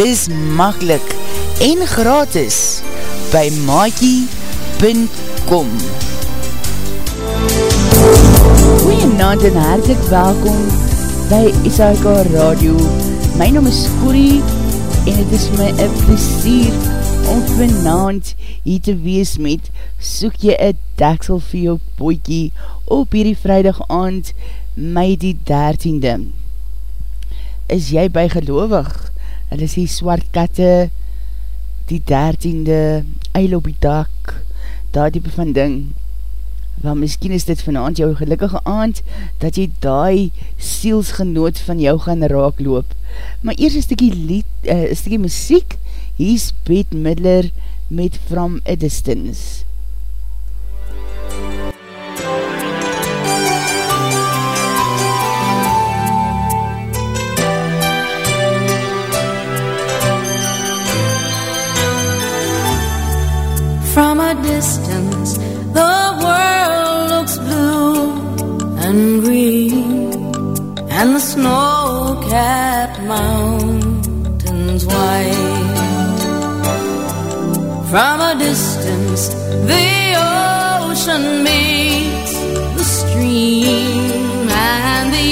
dis makkelijk en gratis by maakie.com Goeienavond en hartelijk welkom by SAK Radio. My naam is Corrie en het is my een plezier om vanavond hier te wees met soek jy een daksel vir jou boekie op hierdie vrijdag aand my die 13de. Is jy by gelovig? Hulle sê swart katte, die dertiende, eil op die dak, daar die van ding, wel miskien is dit vanavond jou gelukkige aand, dat jy daai sielsgenoot van jou gaan raak loop. Maar eers een stikkie lied, uh, een stikkie muziek, hier is Bette Midler met From a Distance. Distance, the world looks blue and green, and the snow capped mountains white. From a distance, the ocean meets the stream, and the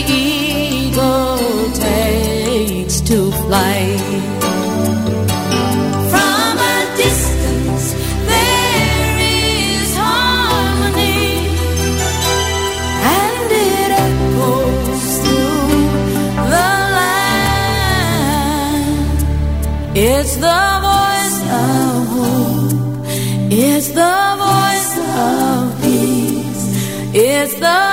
It's the voice of hope. It's the voice of peace. It's the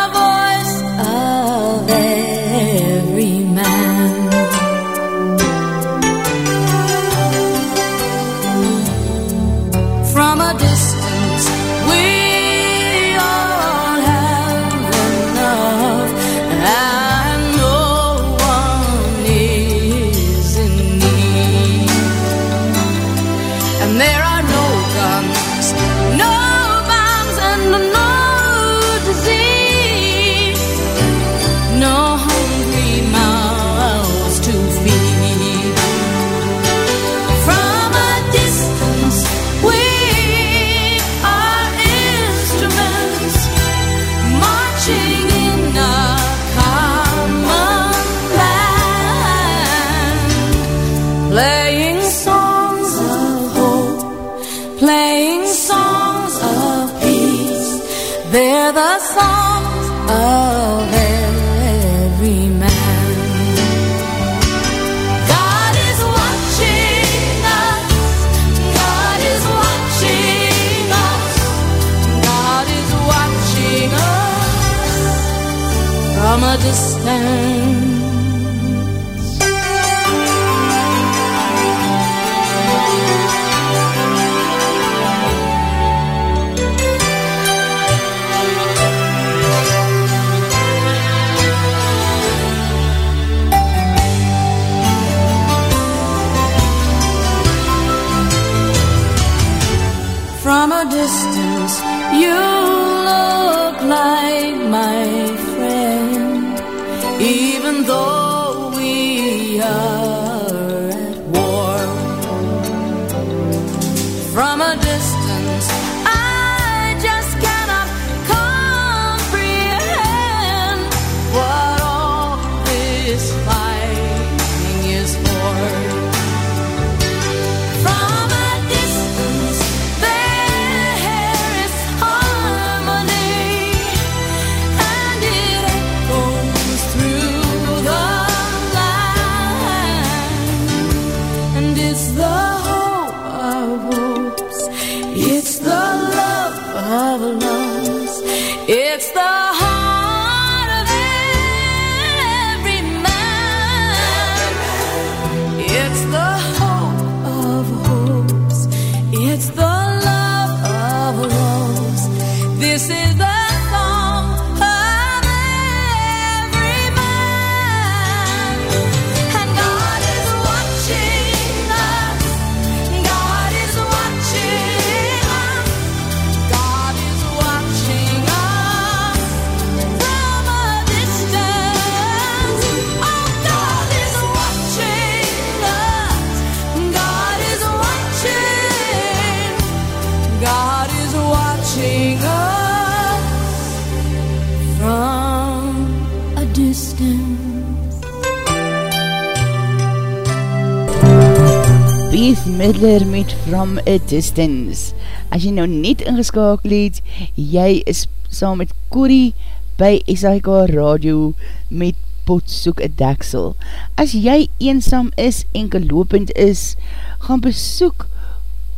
Midler met From a Distance. As jy nou net ingeskakel het, jy is saam met Corrie by SIK Radio met Potsoek a Deksel. As jy eensam is en gelopend is, gaan besoek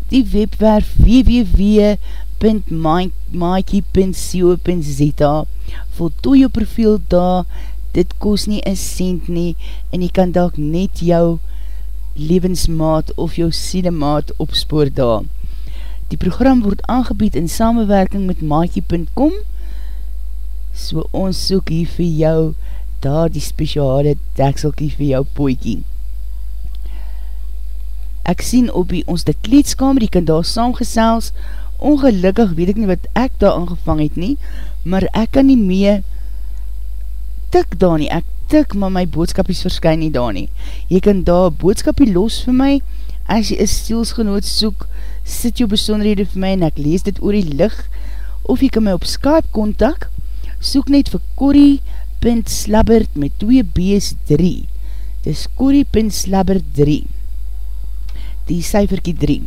die webwerf www.maakie.co.za Voltooi jou profiel daar, dit kost nie een cent nie en jy kan dalk net jou levensmaat of jou sienemaat opspoor daar. Die program word aangebied in samenwerking met maakie.com so ons soek hier vir jou daar die speciale dekselkie vir jou poekie. Ek sien op die ons die kleedskamer, die kan daar saamgesels, ongelukkig weet ek nie wat ek daar aangevang het nie, maar ek kan nie mee tik daar nie, ek tik, maar my boodskapies verskyn nie daar nie. Jy kan daar boodskapie los vir my, as jy een stielsgenoot soek, sit jou besonderhede vir my en ek lees dit oor die lig, of jy kan my op Skype kontak, soek net vir corrie.slabbert met 2 b's 3. Dis corrie.slabbert 3. Die cijferkie 3.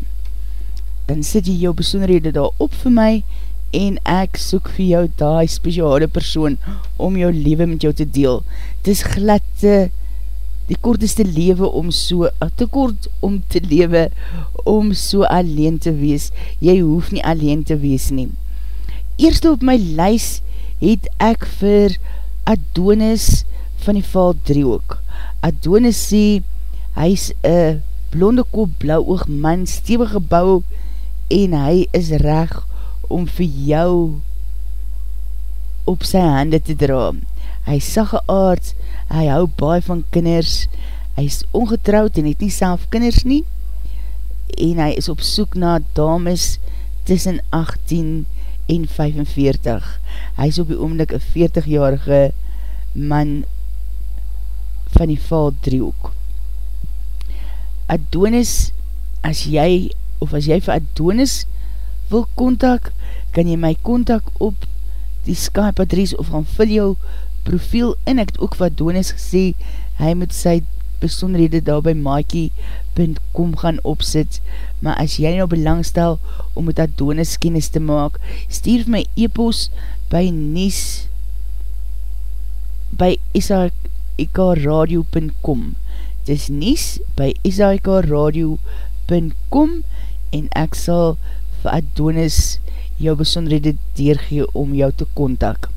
Dan sit jy jou besonderhede daar op vir my, ek soek vir jou die speciale persoon om jou leven met jou te deel. Het is glad te, die korteste leven om so, te kort om te lewe, om so alleen te wees. Jy hoef nie alleen te wees nie. Eerste op my lys het ek vir Adonis van die val driehoek. Adonis sê, hy is een blonde kop blauw oog man, stevige bouw, en hy is recht om vir jou op sy hande te dra. Hy is sagge aard, hy hou baie van kinders, hy is ongetrouwd en het nie self kinders nie, en hy is op soek na dames tussen 18 en 45. Hy is op die oomlik een 40-jarige man van die val driehoek. Adonis, as jy, of as jy vir Adonis wil kontak, kan jy my kontak op die Skype adres of gaan vul jou profiel in. Ek het ook wat Donis gesê, hy moet sy besonderhede daar by maakie.com gaan opsit. Maar as jy nou belangstel om met dat Donis kennis te maak, stuur my e-post by nies by isakradio.com Dis nies by isakradio.com en ek sal vir Adonis jou besonderhede deurgee om jou te kontak.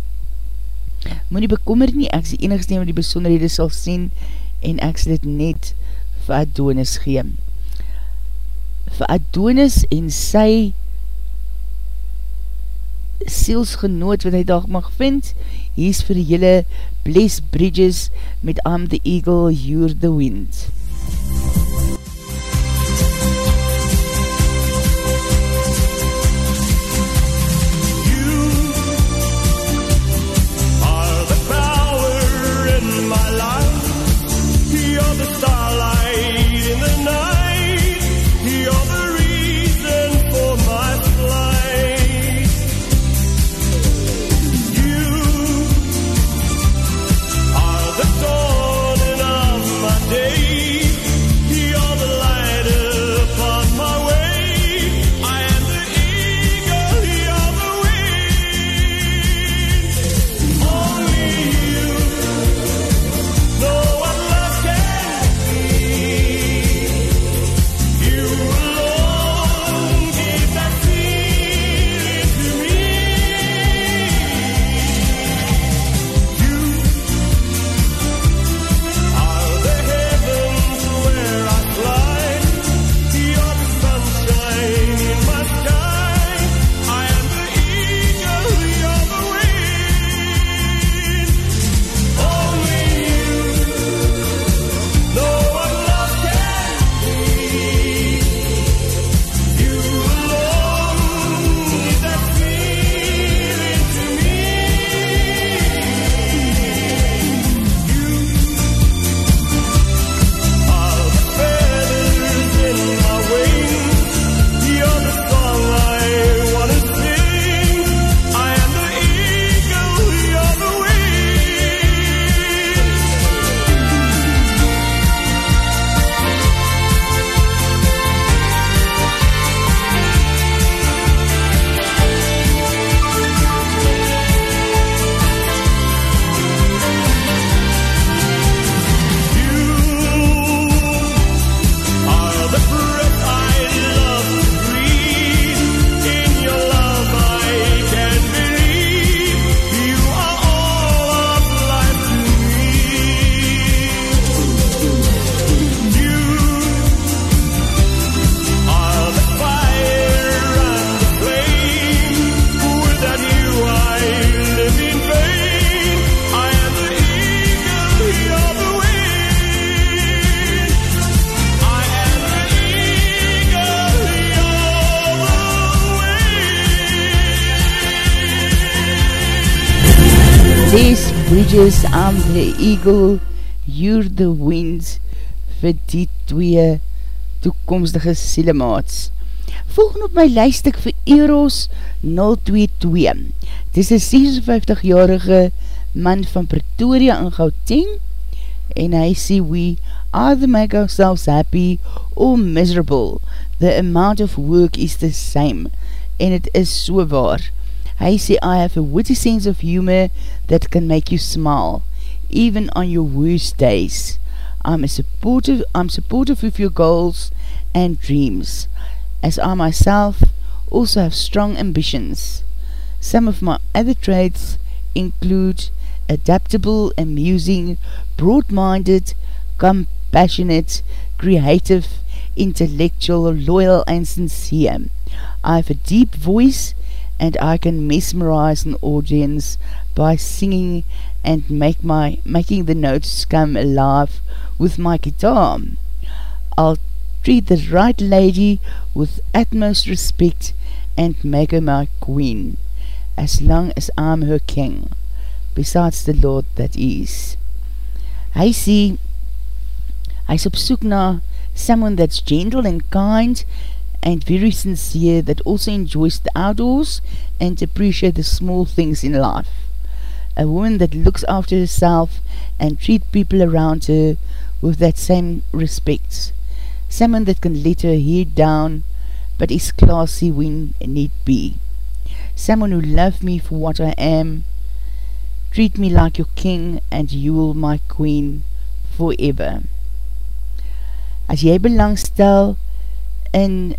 Moe nie bekommer nie, ek is die enigste wat die besonderhede sal sien en ek sal dit net vir Adonis gee. Vir Adonis en sy sielsgenoot wat hy dag mag vind, hier is vir julle Bless Bridges met I'm the Eagle, You're the Wind. are I'm the eagle, you're the wind, vir die twee toekomstige sielemaats. Volgende op my lijstik vir Eros 022. Dit is een 56-jarige man van Pretoria in Gauteng en hy sê we either make ourselves happy or miserable. The amount of work is the same en het is so waar. Hy sê I have a witty sense of humor that can make you smile even on your worst days. I'm a supportive I'm supportive of your goals and dreams as I myself also have strong ambitions. Some of my other traits include adaptable, amusing, broad-minded, compassionate, creative, intellectual, loyal, and sincere. I have a deep voice and I can mesmerize an audience by singing and make my making the notes come alive with my guitar. I'll treat the right lady with utmost respect and make her my queen, as long as I'm her king, besides the Lord that is. Hy sê, is op soek na someone that's gentle and kind and very sincere that also enjoys the outdoors and appreciate the small things in life. A woman that looks after herself and treat people around her with that same respect someone that can let her head down, but is classy when need be. Someone who love me for what I am, treat me like your king, and you will my queen forever. As jy belangstel in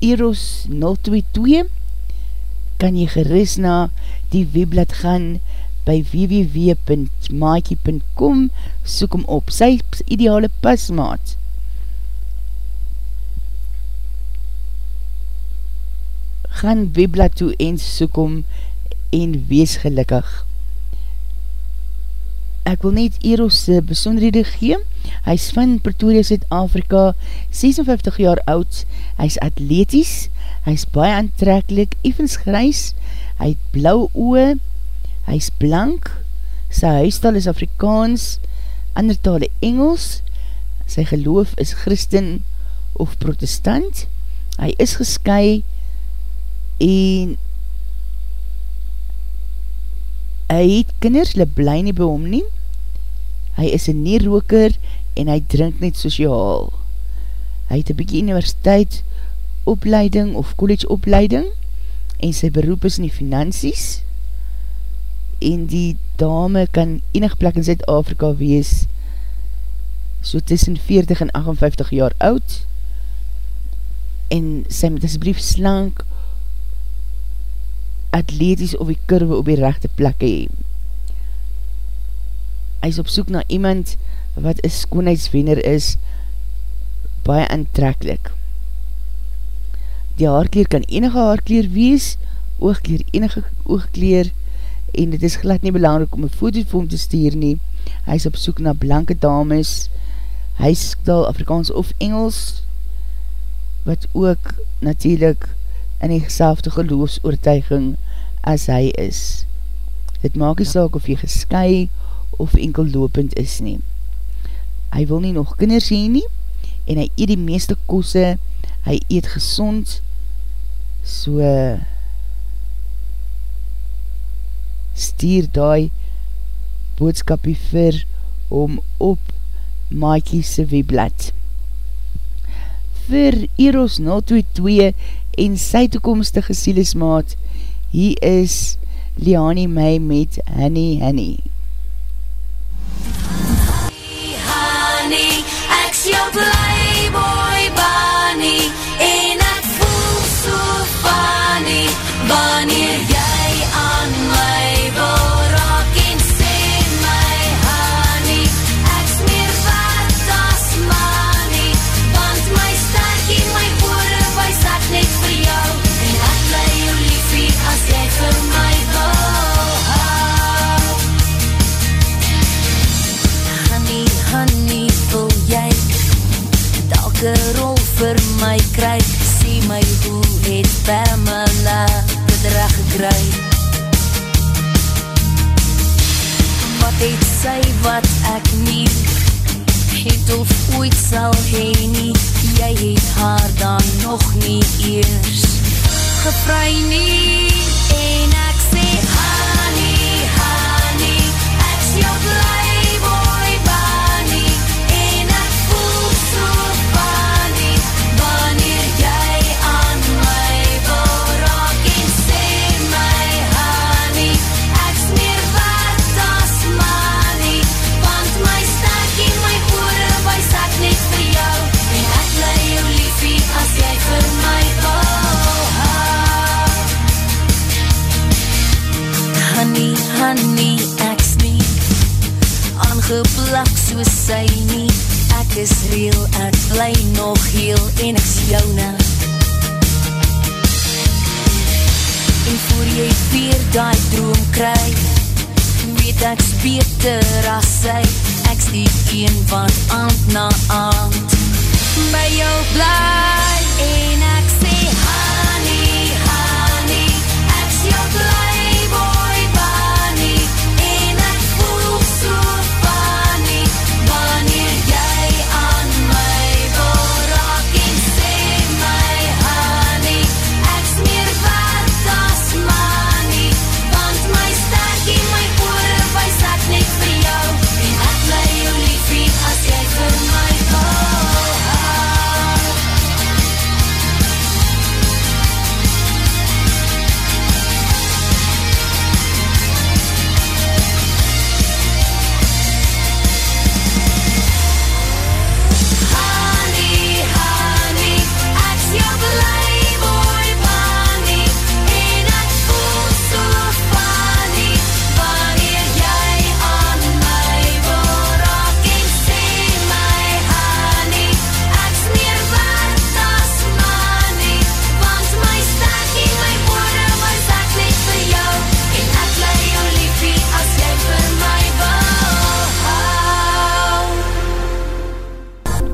Eros 022, kan jy geris na die webblad gaan by www.maakie.com soek om op sy ideale pasmaat. Gaan webblad toe en soek om en wees gelukkig. Ek wil net Eros besonderhede gee. Hy is van Pretoria, Zuid-Afrika, 56 jaar oud. Hy is atleties, hy is baie aantrekkelijk, evens grys, hy het blauwe oe, hy is blank, sy huistal is Afrikaans, ander tale Engels, sy geloof is Christen of Protestant, hy is gesky en hy het kinders, hy bly nie by hom nie, hy is een neerroker en hy drink net sociaal. Hy het een bykie universiteit opleiding of college opleiding en sy beroep is in die finansies, en die dame kan enig plek in Zuid-Afrika wees so tussen 40 en 58 jaar oud. En sy met asblief slank atleties of die kurwe op die rechte plek hee. Hy is op soek na iemand wat een skoonheidswener is baie aantrekkelijk. Die haarkleer kan enige haarkleer wees, oogkleer enige oogkleer, en het is glad nie belangrijk om een foto vir hom te stuur nie. Hy is op soek na blanke dames, hy stel Afrikaans of Engels, wat ook natuurlijk in die geselfde geloofsoortuiging as hy is. Dit maak die saak of jy gesky of enkel lopend is nie. Hy wil nie nog kinders heen nie, en hy eet die meeste kosse, hy eet gezond, so stuur daai boodskapie vir om op Maakie se webblad. Vir Eros 022 en sy toekomstige sielesmaat, hier is Liani May met Honey Honey. Honey, ek's jou playboy my kry Sê my hoe het Pamela bedrag gekry Wat het sy wat ek nie Het of ooit sal heen nie. Jy het haar dan nog nie eers Gevry nie. En ek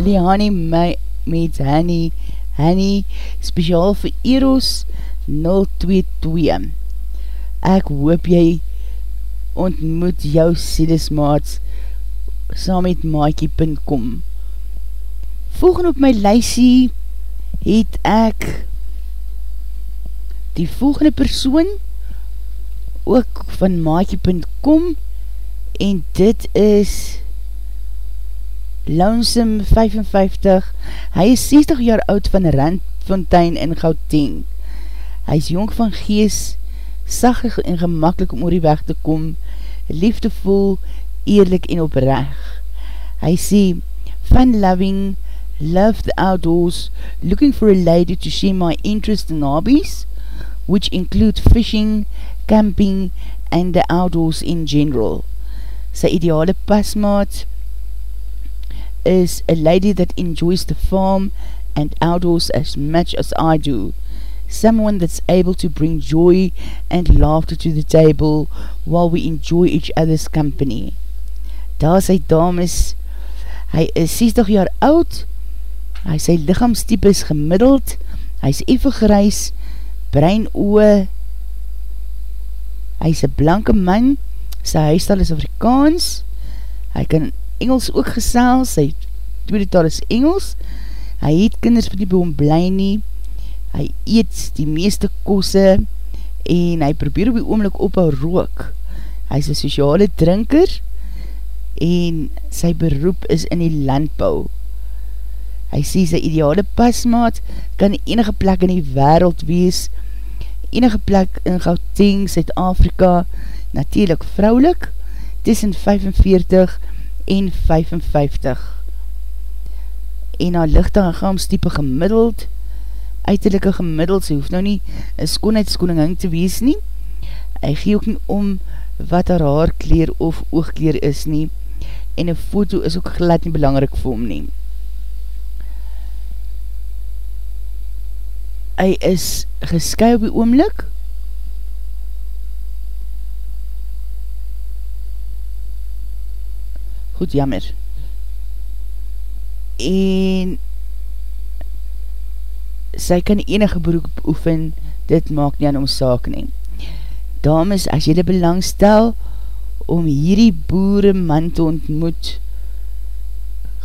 Liani my, met Hanny, Hanny, speciaal vir Eros 022. Ek hoop jy ontmoet jou siedesmaats saam met maakie.com. Volgende op my lysie het ek die volgende persoon ook van maakie.com en dit is Lonesome 55, hy is 60 jaar oud van Randfontein in Gauteng. Hy is jong van gees, sagig en gemakkelijk om oor die weg te kom, liefdevol, eerlik en opreg. Hy sê, fun loving, love the outdoors, looking for a lady to share my interest in hobbies, which include fishing, camping, and the outdoors in general. Sy ideale pasmaat, is a lady that enjoys the farm and outdoors as much as I do. Someone that's able to bring joy and laughter to the table while we enjoy each other's company. Daar sy dames, hy is 60 jaar oud, hy sy lichaamstype is gemiddeld, hy is even gereis, brein oe, hy is een blanke man, sy huistal is Afrikaans, hy kan Engels ook gesel, sy tweede taal is Engels, hy het kinders nie by hom bly nie, hy eet die meeste kosse, en hy probeer op die oomlik ophou rook. Hy is een sociale drinker, en sy beroep is in die landbouw. Hy sê sy ideale pasmaat kan enige plek in die wereld wees, enige plek in Gauteng, Zuid-Afrika, natuurlijk vrouwlik, tussen 45 en 55. En haar lichte en gaamstype gemiddeld, uiterlijke gemiddeld, sy hoef nou nie een skoonheidskoninging te wees nie, hy gee ook nie om wat haar haarkleer of oogkleer is nie, en een foto is ook glad nie belangrijk vir hom nie. Hy is gesky op die oomlik, goed jammer. En sy kan enige beroep oefen, dit maak nie aan ons saak nie. Dames, as jylle belangstel om hierdie boere man te ontmoet,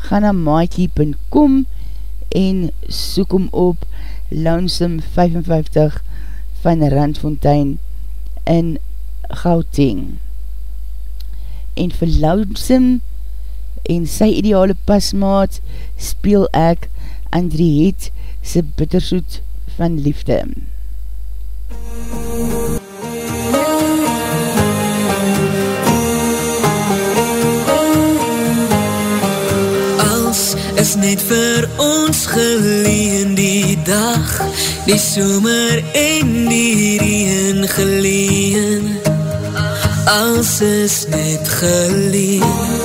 ga na maakie.com en soek om op Lonesome 55 van Randfontein in Gauteng. En vir Lonesome en sy ideale pasmaat speel ek Andriette se bittersoet van liefde. Als is net vir ons geleen die dag, die somer en die reen geleen. Als is net geleen.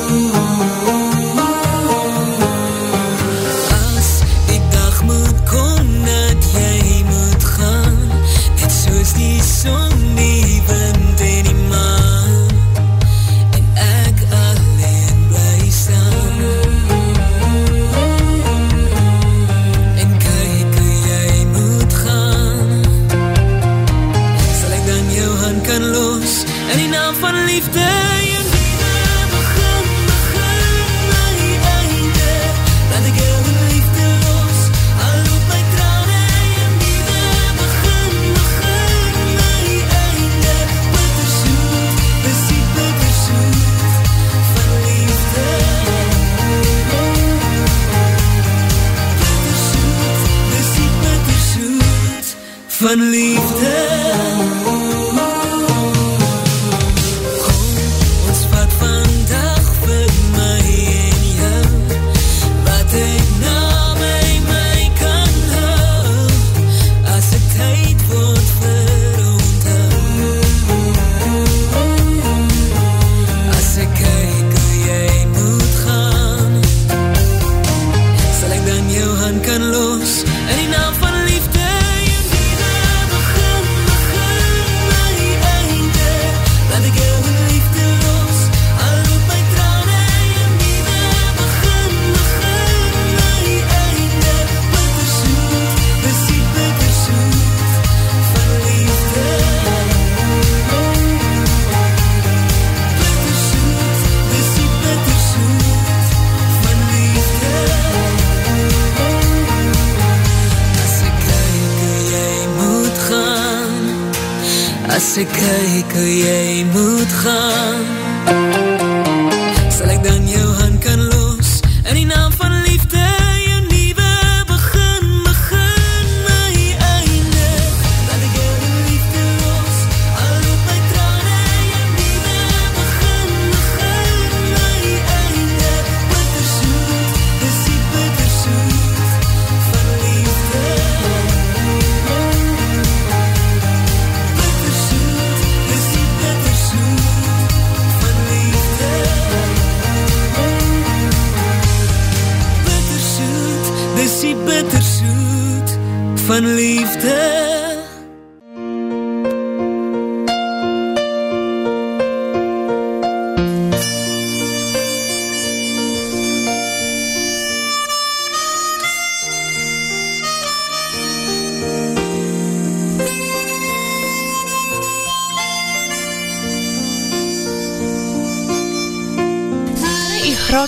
Van liefde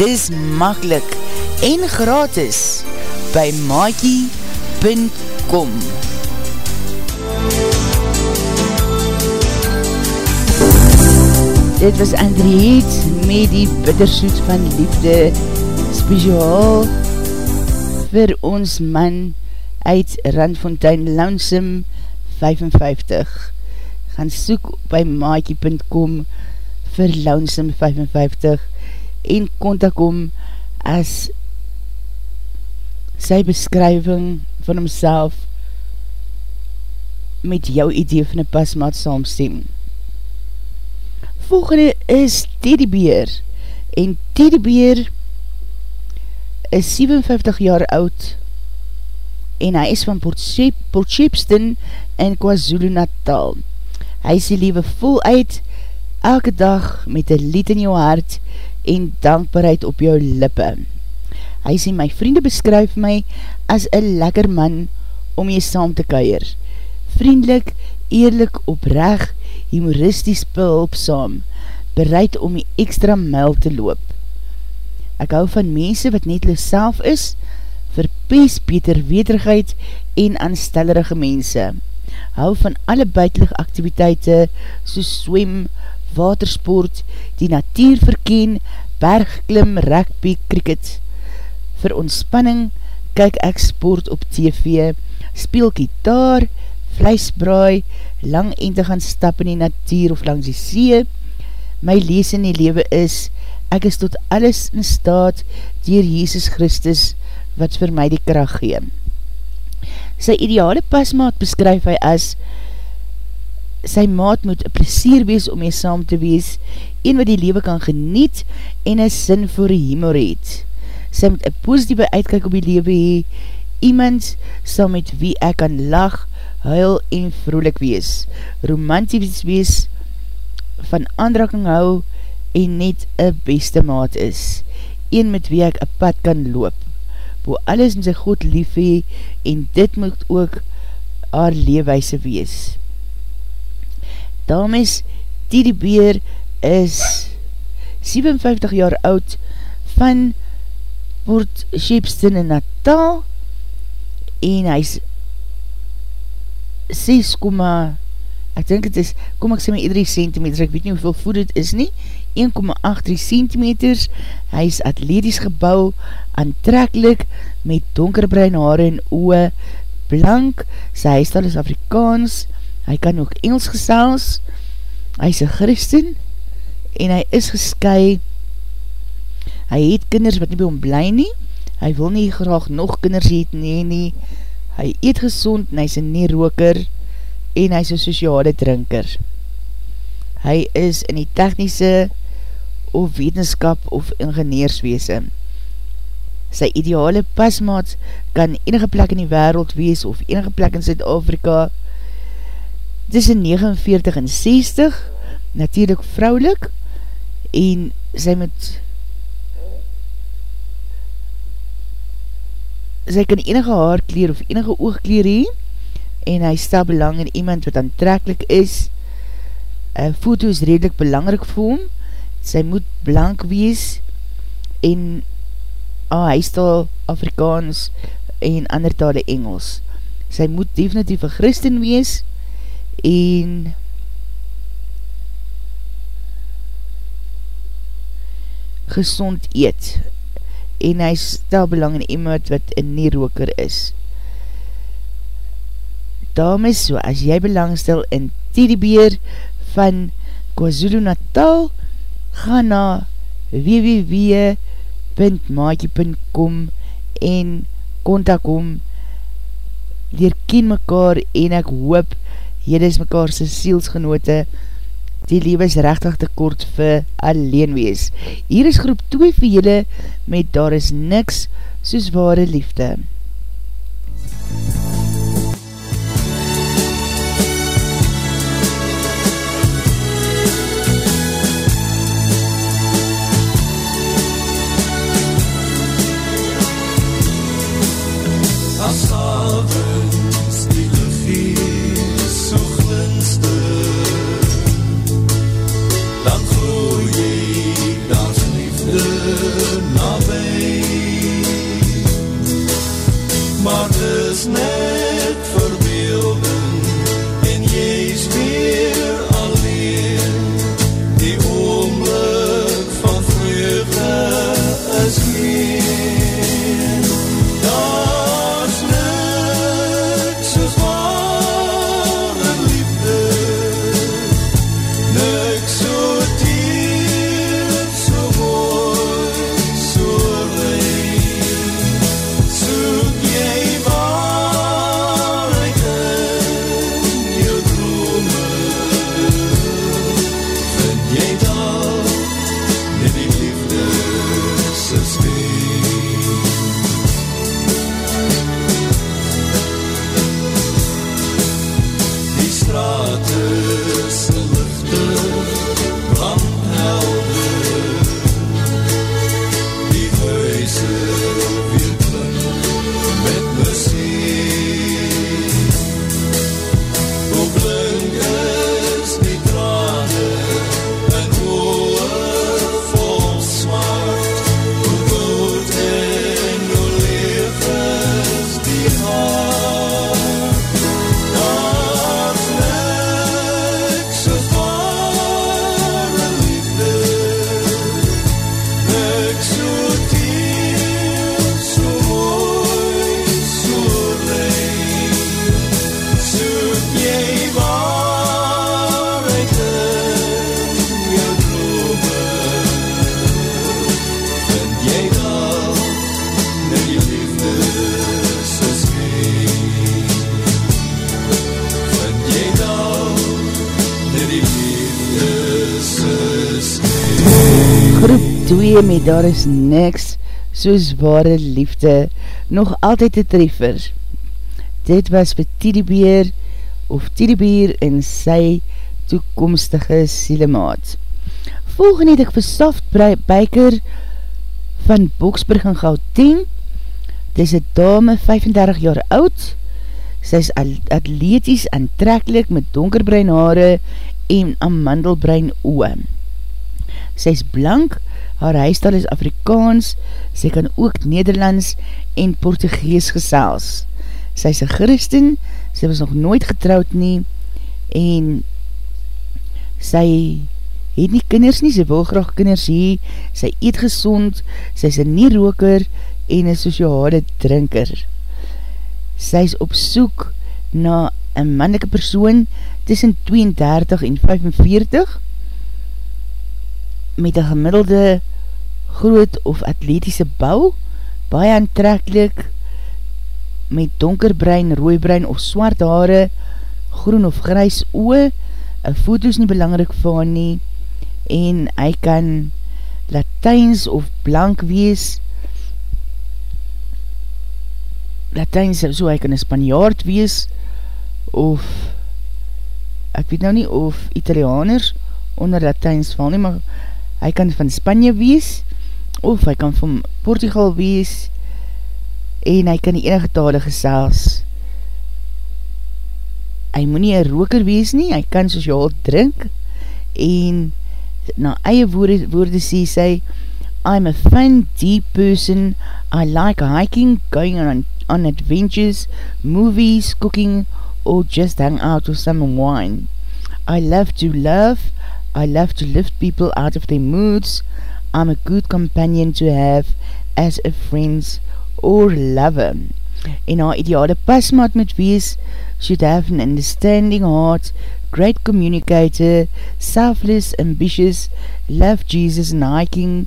Dis makkelijk en gratis by maakie.com Dit was Andriët met die bittersoet van liefde speciaal vir ons man uit Randfontein Lonesome 55. Gaan soek by maakie.com vir Lonesome 55 en kontak om as sy beskrywing van homself met jou idee van een pasmaat saamstem volgende is Teddybeer en Teddybeer is 57 jaar oud en hy is van Port, Shep, Port Shepston in KwaZulu Natal. Hy die liewe vol uit elke dag met een lied in jou hart en dankbaarheid op jou lippe. Hy sê my vriende beskryf my as een lekker man om jy saam te kuier. Vriendelik, eerlik, oprecht humoristies behulpsaam, bereid om die extra mil te loop. Ek hou van mense wat net loos self is, verpees beter weterigheid en aanstellerige mense. Hou van alle buitelig activiteite soos swem, watersport, die natuur verken, bergklim, rugby, cricket. Vir ontspanning kyk ek sport op tv, speel gitaar, vleisbraai, lang en te gaan stap in die natuur of langs die see. My lees in die lewe is, ek is tot alles in staat dier Jesus Christus wat vir my die kracht gee. Sy ideale pasmaat beskryf hy as, sy maat moet een plesier wees om jy saam te wees, een wat die lewe kan geniet en een sin voor die humor het. Sy moet een positieve uitkijk op die lewe hee, iemand sal met wie ek kan lach, huil en vrolik wees, romantisch wees, van aanraking hou en net een beste maat is, een met wie ek een pad kan loop, wo alles in sy God lief hee en dit moet ook haar leewijse wees. Dames, Didi Beer is 57 jaar oud van Port Shepston in Natal en hy is 6, ek dink het is, kom ek sê my 3 cm, ek weet nie hoeveel voed het is nie, 1,83 cm, hy is atletisch gebouw, aantrekkelijk, met donkerbruin haare en oe, blank, sy huistal is Afrikaans, hy kan ook Engels gesels, hy is een christen, en hy is gesky, hy het kinders wat nie by hom bly nie, hy wil nie graag nog kinders het nie nie, hy eet gezond en hy is een neerroker en hy is een sociale drinker. Hy is in die technische of wetenskap of ingenieursweese. Sy ideale pasmaat kan enige plek in die wereld wees of enige plek in Zuid-Afrika tussen 49 en 60, natuurlijk vrouwlik en sy moet sy kan enige haarkleer of enige oogkleer hee en hy stel belang in iemand wat aantrekkelijk is. Uh, foto is redelijk belangrijk vir hom. Sy moet blank wees en ah, hy stel Afrikaans en ander tale Engels. Sy moet definitief een christen wees en gezond eet. En hy stel belang in iemand wat een nieroker is. Dames, so as jy belangstel in Teddybeer van KwaZulu Natal, ga na www.maatje.com en kontak om leer ken mekaar en ek hoop jyde is mekaar sy sielsgenote die lewe is rechtig te kort vir alleen wees. Hier is groep 2 vir jylle met daar is niks soos ware liefde. As Groep 2 met daar is niks soos ware liefde nog altyd te treffer. Dit was vir Tiedebeer of Tiedebeer en sy toekomstige sielemaat. Volgende het ek vir Soft Biker van Boksburg in Gauteng. Dit is een dame 35 jaar oud. Sy is atleties aantrekkelijk met donkerbrein haare en amandelbrein oe. Sy is blank, haar huistal is Afrikaans, sy kan ook Nederlands en Portugees gesels. Sy is een christen, sy was nog nooit getrouwd nie, en sy het nie kinders nie, sy wil graag kinders hee, sy eet gezond, sy is een nie roker en een sociale drinker. Sy is op soek na een manneke persoon tussen 32 en 45, met een gemiddelde groot of atletiese bouw, baie aantrekkelijk, met donkerbrein, rooibrein of swart haare, groen of grys oe, een foto is nie belangrijk van nie, en hy kan Latijns of blank wees, Latijns, so hy kan een Spanjaard wees, of ek weet nou nie of Italianers onder Latijns val nie, maar hy kan van Spanje wees, of hy kan van Portugal wees, en hy kan die enige tale gesels. hy moet nie een roker wees nie, hy kan sociaal drink, en na eie woorde, woorde sê sy, I'm a fun, deep person, I like hiking, going on, on adventures, movies, cooking, or just hang out with some wine. I love to love, I love to lift people out of their moods, I'm a good companion to have as a friend or lover. En haar ideale pasmaat moet wees, should have an understanding heart, great communicator, selfless, ambitious, love Jesus and hiking,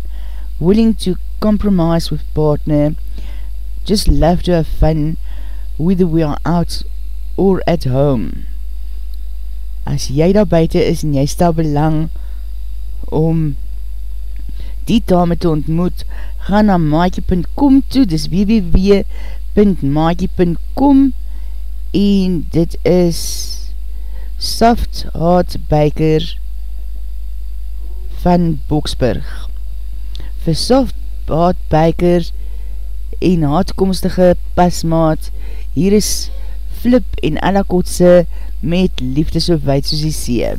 willing to compromise with partner, just love to have fun, whether we are out or at home. As jy daar buiten is en jy stel belang om die dame te ontmoet, ga na maatje.com toe, dis www.maatje.com en dit is Soft Heart Baker van Boksburg. Vir Soft Heart Baker en haatkomstige pasmaat, hier is Flip en Anna Kotse met liefde so wijd soos die see.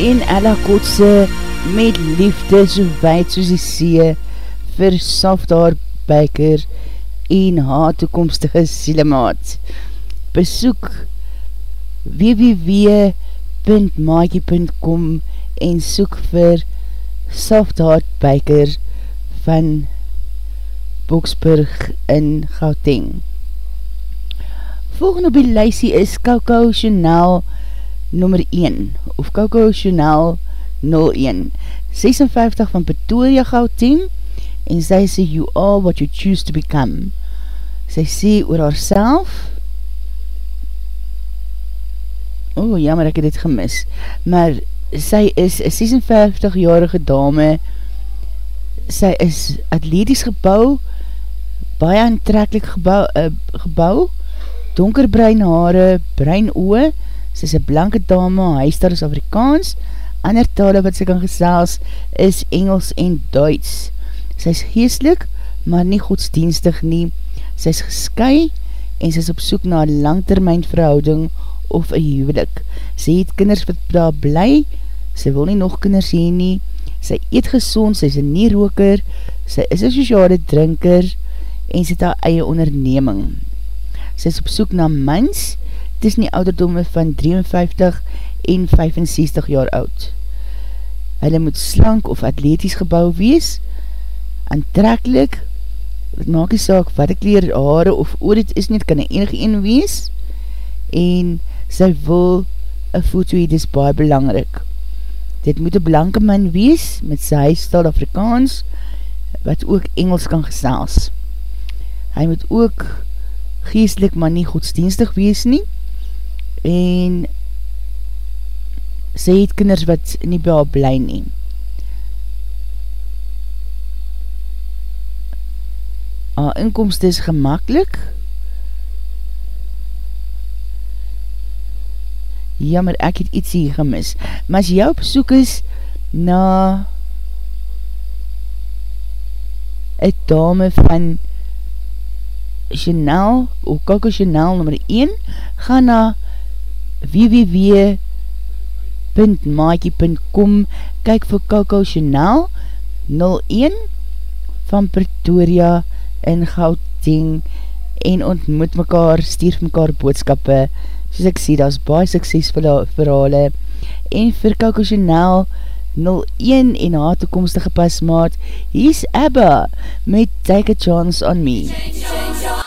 En Ella Kotse met liefde so wijd soos die see vir Safdar Biker en haar toekomstige sielemaat. Besoek www.maakie.com en soek vir Soft Heart Biker van Boksburg in Gauteng. Volgende op die lysie is Coco Chanel nummer 1 of Coco Chanel 01 56 van Pretoria Gauteng en sy sê you are what you choose to become. Sy sê oor haar self oh jammer ek het dit gemis. Maar sy is 56-jarige dame. Sy is atletisch gebouw baie aantrekkelijk gebouw, uh, gebouw donkerbruin haare, bruin oe sy is een blanke dame, huisdar is Afrikaans. Ander tale wat sy kan gesels is Engels en Duits. Sy is geestelik maar nie godsdienstig nie. Sy is gesky en sy is op soek na een langtermijn verhouding of een huwelik. Sy het kinders wat daar bly, sy wil nie nog kinders heen nie, sy eet gezond, sy is een nie-roker, sy is een sociale drinker, en sy het haar eie onderneming. Sy is op soek na mens, het is nie ouderdomme van 53 en 65 jaar oud. Hulle moet slank of atletisch gebouw wees, aantrekkelijk, wat maak die saak, wat ek leer, haare of oor dit is niet, kan een enige een wees, en sy wil een foto hee, dis baie belangrik. Dit moet een blanke man wees, met sy huisstal Afrikaans, wat ook Engels kan gesels. Hy moet ook geestelik, maar nie godsdienstig wees nie, en sy het kinders wat nie by haar bly nie. Haar inkomst is gemakkelijk, jammer, ek het iets hier gemis. Maar as jou op soek is na een dame van Chanel, of Coco Chanel nummer 1, ga na www.maakie.com kyk vir Coco Chanel 01 van Pretoria in Gauteng en ontmoet mekaar, stuur mekaar boodskappe soos ek sê, dat is baie suksesvolle verhale, en vir Coco Chanel 01 en haar toekomstige pasmaat, hier is Abba met Take a Chance on Me. Take a chance,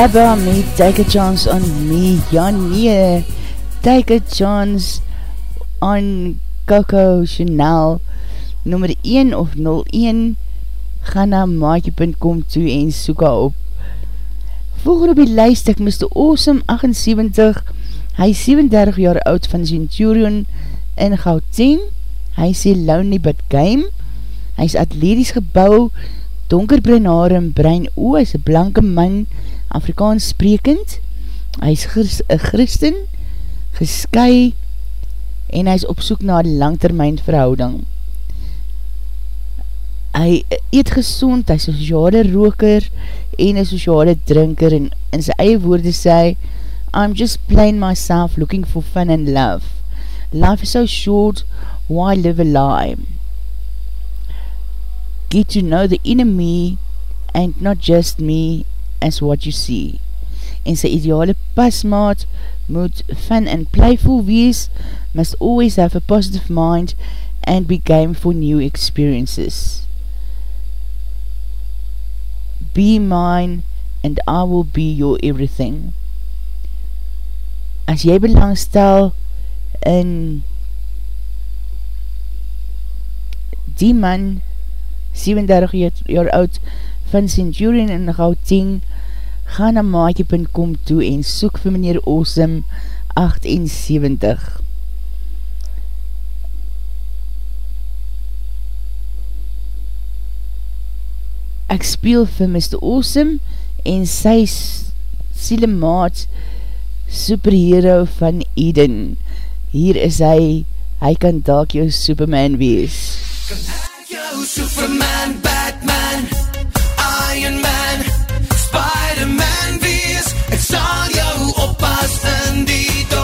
ABBA met Take a Chance on Me. Ja nee, Take a Chance on Coco Chanel. Nummer 1 of 01 ga na maatje.com toe en soek haar op. Volgende op die lijst ek Mr. Awesome 78 hy is 37 jaar oud van Centurion in Gauteng. Hy sê Lonely But Game. Hy is atletisch gebouw donkerbruin haar en bruin hy is een blanke man, Afrikaans sprekend, hy is christen, gesky, en hy is op soek na langtermijn verhouding. Hy eet gezond, hy is sociale roker, en een sociale drinker, en in sy eie woorde sê, I'm just playing myself looking for fun and love. Life is so short, why live a lie? get to know the me and not just me as what you see. En sy ideale pasmaat moet fun and playful wees, must always have a positive mind and be game for new experiences. Be mine and I will be your everything. As jy belangstel in die man 37 jaar oud van Centurion in Gauteng, ga na maatje.com toe en soek vir meneer Awesome 78. Ek speel vir Mr. Awesome en sy siele maat superhero van Eden. Hier is hy, hy kan dalk jou Superman wees. Kan Yo, Superman, Batman, sal jou oppas in die donker,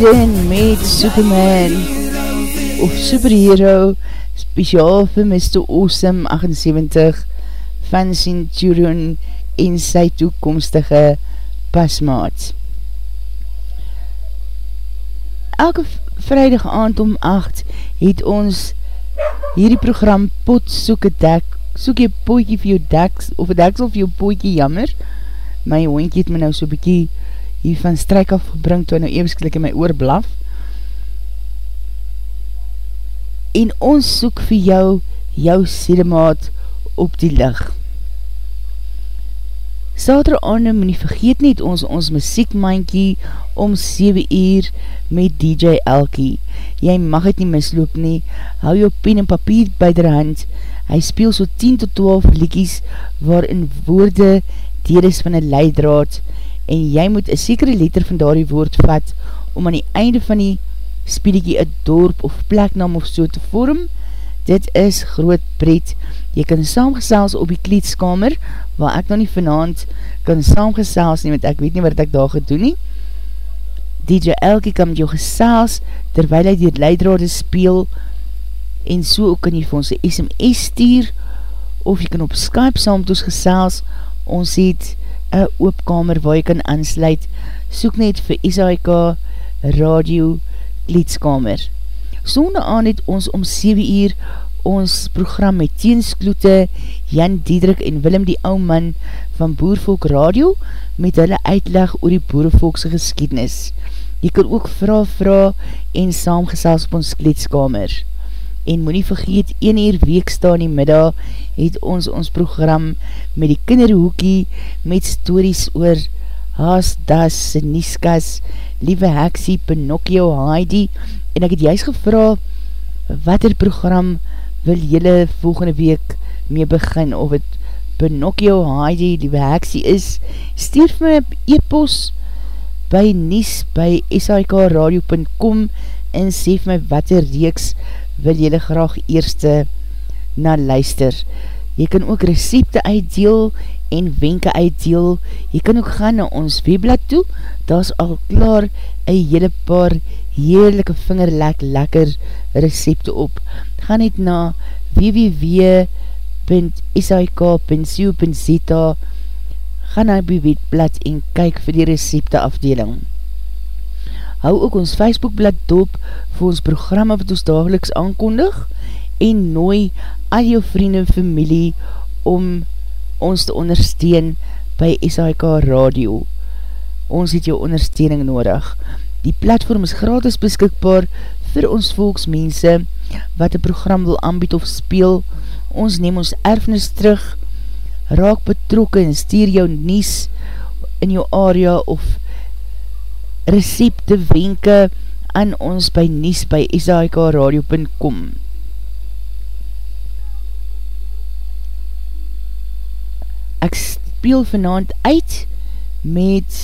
Eden met Superman of Superhero speciaal vir Mr. Awesome 78 van Centurion en sy toekomstige pasmaat. Elke vrijdag aand om 8 het ons hierdie program pot soek een dek, soek jy pootje vir jou deks, of een deksel vir jou pootje jammer, my hoentje het my nou so bykie hier van strijk afgebring toe nou eeuwsklik in my oor blaf. En ons soek vir jou, jou sedemaat op die licht. Sater aande moet nie vergeet nie ons ons muziekmankie om 7 uur met DJ Elkie. Jy mag het nie misloop nie, hou jou pen en papier by der hand. Hy speel so 10 tot 12 liekies waarin woorde deel is van een leidraad en jy moet een sekere letter van daardie woord vat om aan die einde van die spielekie een dorp of pleknaam of so te vorm. Dit is groot pret. Jy kan saamgesels op die kleedskamer, waar ek nou nie vanavond kan saamgesels nie, want ek weet nie wat ek daar gedoen nie. DJ Elkie kan met jou gesels, terwijl hy die leidrade speel, en so ook kan jy vir ons een SMS stuur, of jy kan op Skype saam met ons gesels, ons het een oopkamer waar jy kan aansluit, soek net vir SAIK Radio Kleedskamer. Sonde aan het ons om 7 uur ons program met Teenskloete, Jan Diederik en Willem die ou man van Boervolk Radio met hulle uitleg oor die Boervolkse geskiednis. Jy kan ook vraag vraag en saamgesels op ons kleedskamer en moet nie vergeet, 1 uur week staan die middag, het ons ons program met die kinderhoekie, met stories oor Haas, Das, Siniskas, Lieve Heksie, Pinocchio, Heidi, en ek het juist gevra, wat er program wil jylle volgende week mee begin, of het Pinocchio, Heidi, Lieve Heksie is, vir my e-post by nies by sikradio.com en sê vir my wat er reeks wil jylle graag eerste na luister. Jy kan ook recepte uitdeel en wenke uitdeel. Jy kan ook gaan na ons webblad toe, daar is al klaar een hele paar heerlijke vingerlek lekker recepte op. Ga net na www.sik.co.za Ga na die webblad en kyk vir die recepte afdeling hou ook ons Facebookblad dop vir ons programma wat ons dageliks aankondig en nooi al jou vrienden en familie om ons te ondersteun by SHK Radio. Ons het jou ondersteuning nodig. Die platform is gratis beskikbaar vir ons volksmense wat een program wil aanbied of speel. Ons neem ons erfnis terug, raak betrokken en stuur jou nies in jou area of recepte wenke aan ons by nies by shkradio.com Ek speel vanavond uit met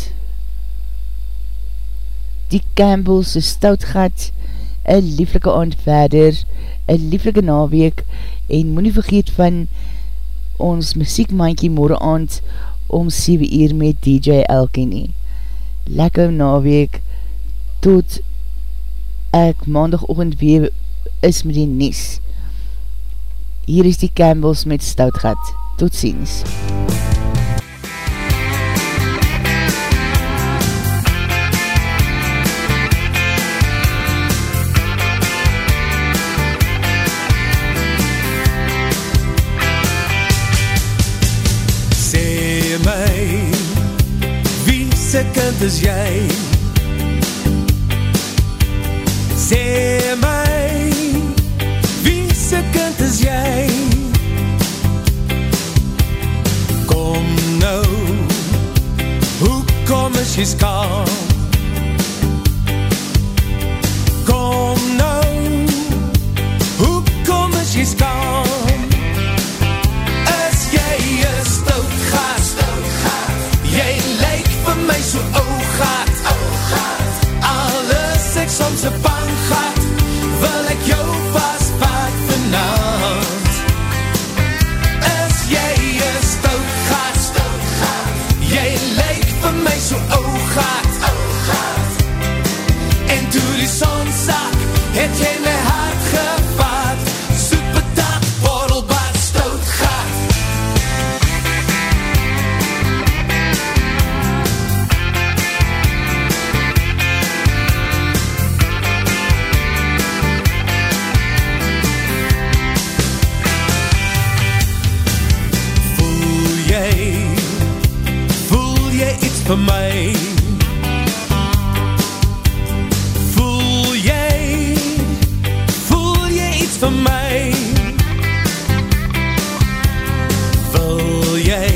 die Campbell's stoutgat een lieflike aand verder een lieflike naweek en moet nie vergeet van ons muziekmaankie morgen aand om 7 uur met DJ Elke nie lekker naweek tot ek maandagochtend weer is met die nies. Hier is die Campbells met Stoutgat. Tot ziens. se kind is jy Sê my Wie se kind is jy Kom nou Hoe kom is jy skaam iets vir my Wil jy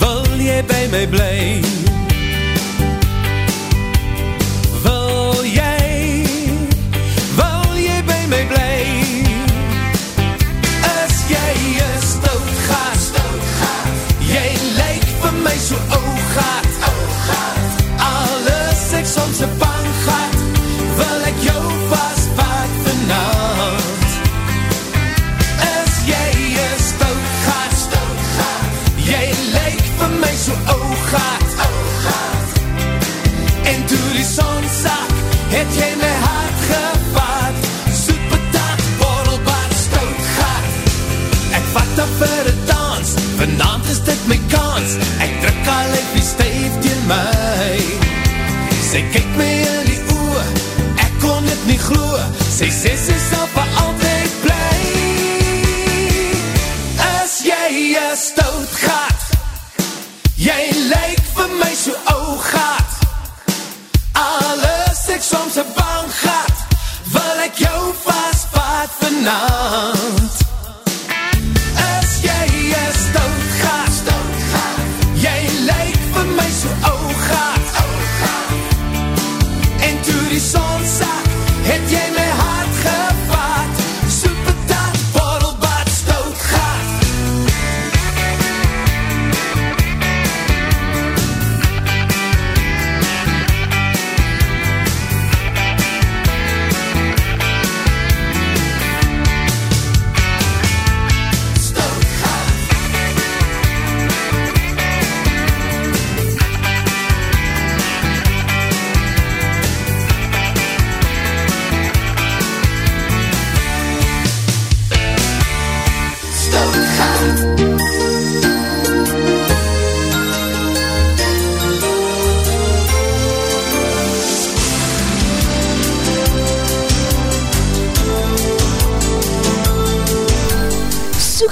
Wil jy by my bly